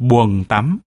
buồn tắm.